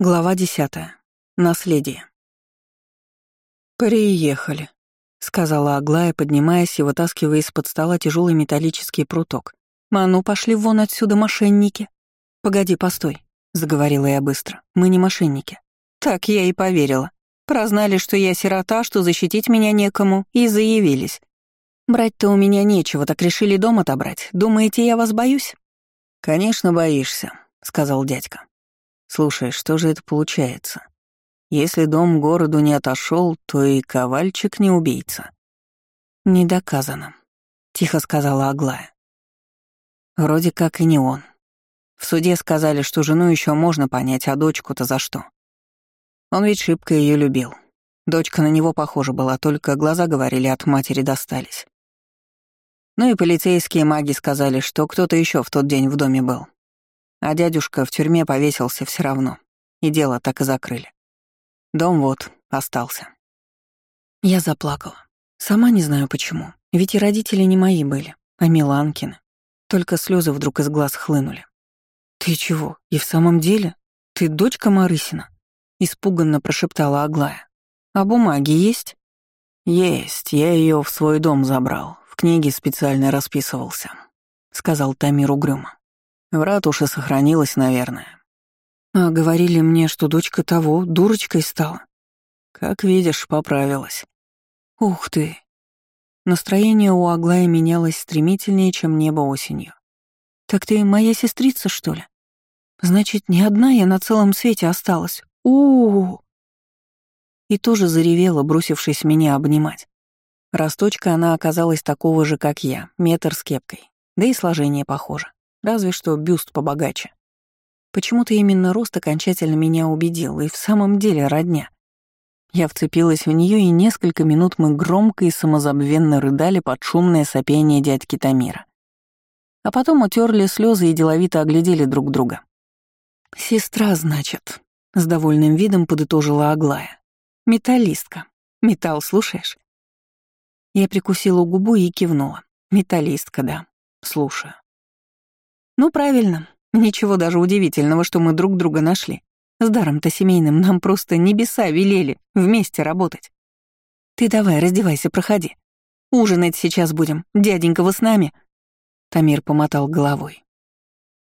Глава десятая. Наследие. «Приехали», — сказала Аглая, поднимаясь и вытаскивая из-под стола тяжелый металлический пруток. «А ну, пошли вон отсюда, мошенники!» «Погоди, постой», — заговорила я быстро. «Мы не мошенники». Так я и поверила. Прознали, что я сирота, что защитить меня некому, и заявились. Брать-то у меня нечего, так решили дом отобрать. Думаете, я вас боюсь? «Конечно, боишься», — сказал дядька. Слушай, что же это получается? Если дом городу не отошел, то и ковальчик не убийца. Не доказано, тихо сказала Аглая. Вроде как и не он. В суде сказали, что жену еще можно понять, а дочку-то за что. Он ведь шибко ее любил. Дочка на него похожа была, только глаза, говорили, от матери достались. Ну и полицейские маги сказали, что кто-то еще в тот день в доме был. А дядюшка в тюрьме повесился все равно, и дело так и закрыли. Дом вот остался. Я заплакала. Сама не знаю почему, ведь и родители не мои были, а Миланкины. Только слезы вдруг из глаз хлынули. «Ты чего? И в самом деле? Ты дочка Марысина?» — испуганно прошептала Аглая. «А бумаги есть?» «Есть, я ее в свой дом забрал, в книге специально расписывался», — сказал Тамир угрюмо. В ратуше сохранилась, наверное. А говорили мне, что дочка того дурочкой стала. Как видишь, поправилась. Ух ты. Настроение у Аглая менялось стремительнее, чем небо осенью. Так ты моя сестрица, что ли? Значит, не одна я на целом свете осталась. у у. И тоже заревела, бросившись меня обнимать. Росточка она оказалась такого же, как я, метр с кепкой. Да и сложение похоже. Разве что бюст побогаче. Почему-то именно рост окончательно меня убедил, и в самом деле родня. Я вцепилась в нее, и несколько минут мы громко и самозабвенно рыдали под шумное сопение дядьки Тамира. А потом утерли слезы и деловито оглядели друг друга. «Сестра, значит», — с довольным видом подытожила Аглая. «Металлистка. Металл слушаешь?» Я прикусила губу и кивнула. «Металлистка, да. Слушаю». Ну, правильно. Ничего даже удивительного, что мы друг друга нашли. С даром-то семейным нам просто небеса велели вместе работать. Ты давай, раздевайся, проходи. Ужинать сейчас будем. Дяденька, вы с нами?» Тамир помотал головой.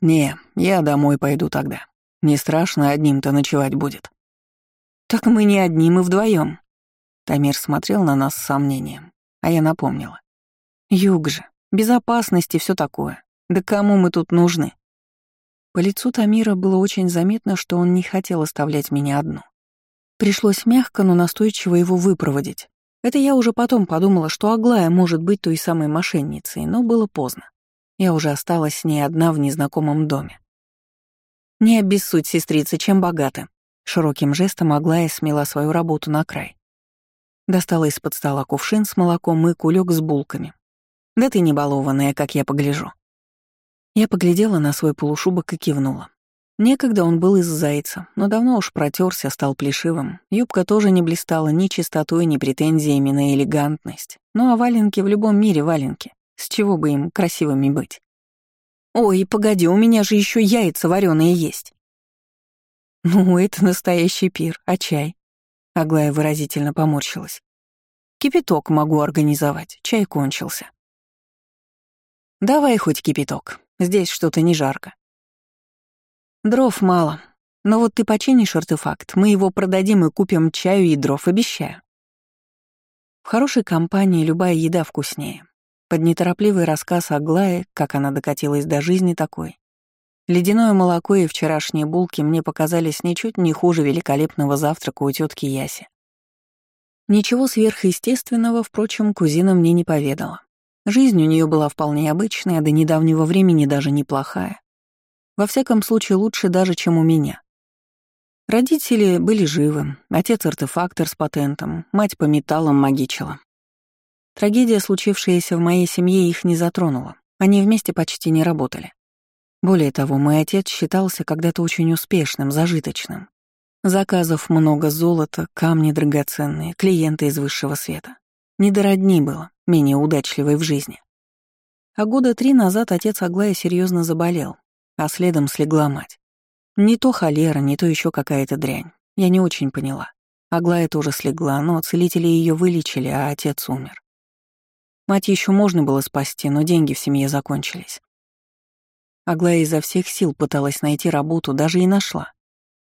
«Не, я домой пойду тогда. Не страшно, одним-то ночевать будет». «Так мы не одни, мы вдвоем. Тамир смотрел на нас с сомнением, а я напомнила. «Юг же, безопасность и всё такое. Да кому мы тут нужны? По лицу Тамира было очень заметно, что он не хотел оставлять меня одну. Пришлось мягко, но настойчиво его выпроводить. Это я уже потом подумала, что Аглая может быть той самой мошенницей, но было поздно. Я уже осталась с ней одна в незнакомом доме. «Не обессудь, сестрица, чем богаты». Широким жестом Аглая смела свою работу на край. Достала из-под стола кувшин с молоком и кулек с булками. «Да ты не балованная, как я погляжу. Я поглядела на свой полушубок и кивнула. Некогда он был из зайца, но давно уж протерся, стал плешивым. Юбка тоже не блистала ни чистотой, ни претензиями на элегантность. Ну а валенки в любом мире валенки. С чего бы им красивыми быть? «Ой, погоди, у меня же еще яйца вареные есть». «Ну, это настоящий пир, а чай?» Аглая выразительно поморщилась. «Кипяток могу организовать, чай кончился». «Давай хоть кипяток», Здесь что-то не жарко. Дров мало. Но вот ты починишь артефакт, мы его продадим и купим чаю и дров, обещаю. В хорошей компании любая еда вкуснее. Под неторопливый рассказ Аглаи, как она докатилась до жизни такой. Ледяное молоко и вчерашние булки мне показались ничуть не хуже великолепного завтрака у тетки Яси. Ничего сверхъестественного, впрочем, кузина мне не поведала. Жизнь у нее была вполне обычная, до недавнего времени даже неплохая. Во всяком случае, лучше даже, чем у меня. Родители были живы, отец артефактор с патентом, мать по металлам магичила. Трагедия, случившаяся в моей семье, их не затронула. Они вместе почти не работали. Более того, мой отец считался когда-то очень успешным, зажиточным. Заказов много золота, камни драгоценные, клиенты из высшего света. Не до родни было, менее удачливой в жизни. А года три назад отец Аглая серьезно заболел, а следом слегла мать. Не то холера, не то еще какая-то дрянь. Я не очень поняла. Аглая тоже слегла, но целители ее вылечили, а отец умер. Мать еще можно было спасти, но деньги в семье закончились. Аглая изо всех сил пыталась найти работу, даже и нашла.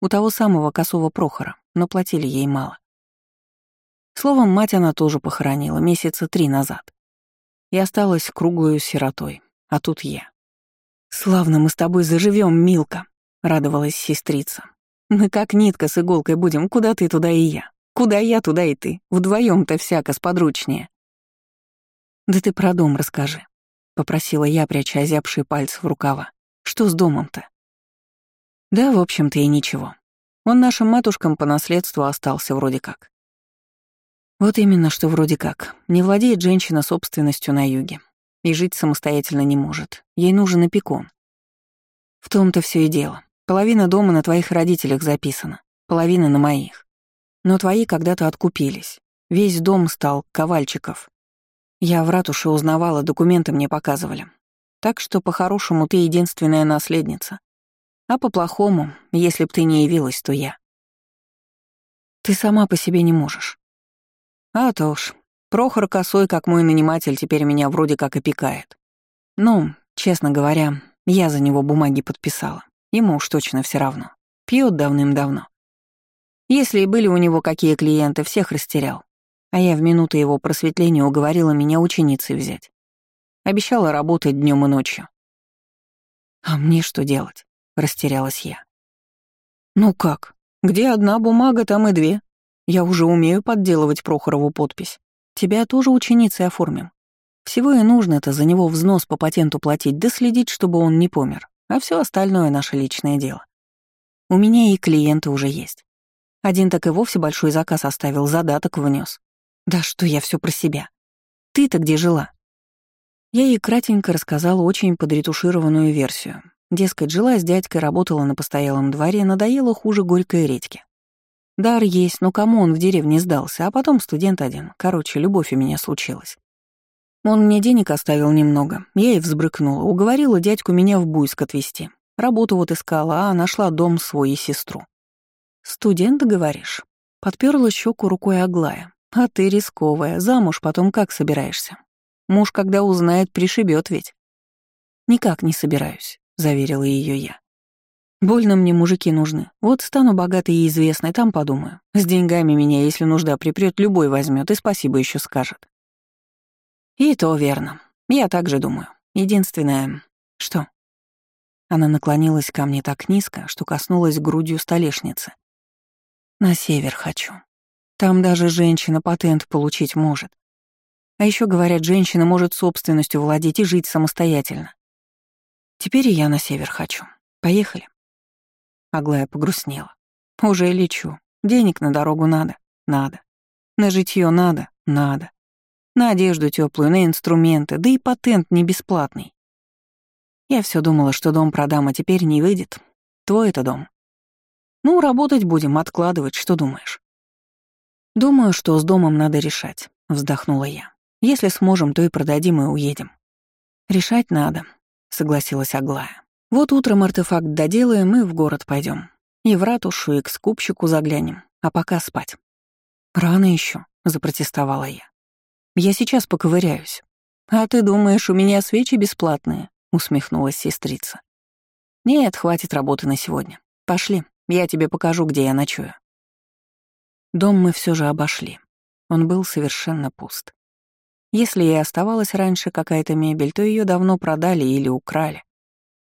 У того самого косого Прохора, но платили ей мало. Словом, мать она тоже похоронила месяца три назад. И осталась круглую сиротой, а тут я. «Славно мы с тобой заживем, Милка», — радовалась сестрица. «Мы как нитка с иголкой будем, куда ты, туда и я. Куда я, туда и ты. вдвоем то всяко сподручнее». «Да ты про дом расскажи», — попросила я, пряча озябшие пальцы в рукава. «Что с домом-то?» «Да, в общем-то, и ничего. Он нашим матушкам по наследству остался вроде как. Вот именно, что вроде как. Не владеет женщина собственностью на юге. И жить самостоятельно не может. Ей нужен опекун. В том-то все и дело. Половина дома на твоих родителях записана, половина на моих. Но твои когда-то откупились. Весь дом стал ковальчиков. Я в ратуше узнавала, документы мне показывали. Так что по-хорошему ты единственная наследница. А по-плохому, если б ты не явилась, то я. Ты сама по себе не можешь. А то уж. Прохор Косой, как мой наниматель, теперь меня вроде как опекает. Ну, честно говоря, я за него бумаги подписала. Ему уж точно все равно. Пьет давным-давно. Если и были у него какие клиенты, всех растерял. А я в минуты его просветления уговорила меня ученицей взять. Обещала работать днем и ночью. «А мне что делать?» — растерялась я. «Ну как? Где одна бумага, там и две. Я уже умею подделывать Прохорову подпись. Тебя тоже ученицей оформим. Всего и нужно-то за него взнос по патенту платить, да следить, чтобы он не помер. А все остальное — наше личное дело. У меня и клиенты уже есть. Один так и вовсе большой заказ оставил, задаток внес. Да что я все про себя. Ты-то где жила? Я ей кратенько рассказала очень подретушированную версию. Дескать, жила с дядькой, работала на постоялом дворе, надоело хуже горькой редьки. Дар есть, но кому он в деревне сдался, а потом студент один. Короче, любовь у меня случилась. Он мне денег оставил немного. Я и взбрыкнула, уговорила дядьку меня в Буйск отвезти. Работу вот искала, а нашла дом свой и сестру. «Студент, говоришь?» Подперла щеку рукой Аглая. «А ты рисковая, замуж потом как собираешься? Муж, когда узнает, пришибет ведь». «Никак не собираюсь», — заверила ее я. Больно мне мужики нужны. Вот стану богатой и известной, там подумаю. С деньгами меня, если нужда припрет, любой возьмет и спасибо еще скажет. И то верно. Я так же думаю. Единственное... Что? Она наклонилась ко мне так низко, что коснулась грудью столешницы. На север хочу. Там даже женщина патент получить может. А еще говорят, женщина может собственностью владеть и жить самостоятельно. Теперь и я на север хочу. Поехали. Аглая погрустнела. «Уже лечу. Денег на дорогу надо? Надо. На житье надо? Надо. На одежду теплую, на инструменты, да и патент не бесплатный. Я все думала, что дом продам, а теперь не выйдет. Твой это дом. Ну, работать будем, откладывать, что думаешь? Думаю, что с домом надо решать, вздохнула я. Если сможем, то и продадим и уедем. Решать надо, согласилась Аглая. Вот утром артефакт доделаем и в город пойдем. И в ратушу, и к скупщику заглянем, а пока спать. Рано еще, запротестовала я. Я сейчас поковыряюсь. А ты думаешь, у меня свечи бесплатные? усмехнулась сестрица. Нет, хватит работы на сегодня. Пошли, я тебе покажу, где я ночую. Дом мы все же обошли. Он был совершенно пуст. Если и оставалась раньше какая-то мебель, то ее давно продали или украли.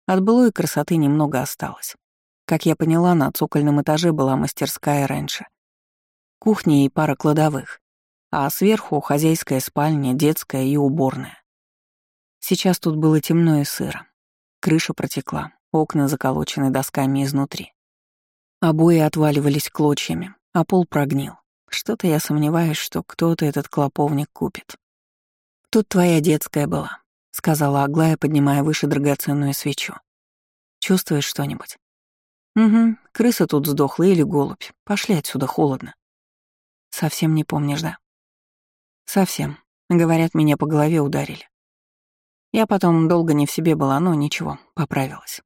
От былой красоты немного осталось. Как я поняла, на цокольном этаже была мастерская раньше. Кухня и пара кладовых, а сверху хозяйская спальня, детская и уборная. Сейчас тут было темно и сыро. Крыша протекла, окна заколочены досками изнутри. Обои отваливались клочьями, а пол прогнил. Что-то я сомневаюсь, что кто-то этот клоповник купит. Тут твоя детская была. — сказала Аглая, поднимая выше драгоценную свечу. «Чувствуешь что-нибудь?» «Угу, крыса тут сдохла или голубь. Пошли отсюда, холодно». «Совсем не помнишь, да?» «Совсем. Говорят, меня по голове ударили. Я потом долго не в себе была, но ничего, поправилась.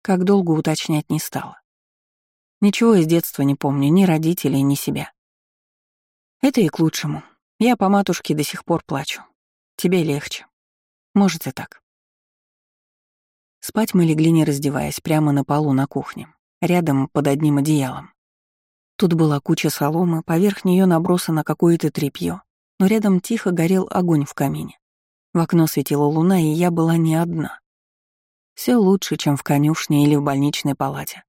Как долго уточнять не стала. Ничего из детства не помню, ни родителей, ни себя. Это и к лучшему. Я по матушке до сих пор плачу. Тебе легче. Может и так. Спать мы легли, не раздеваясь, прямо на полу на кухне, рядом под одним одеялом. Тут была куча соломы, поверх нее набросано какое-то тряпье, но рядом тихо горел огонь в камине. В окно светила луна, и я была не одна. Все лучше, чем в конюшне или в больничной палате.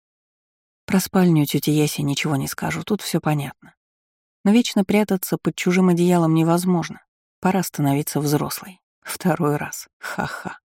Про спальню тети Яси ничего не скажу, тут все понятно. Но вечно прятаться под чужим одеялом невозможно. Пора становиться взрослой. Второй раз. Ха-ха.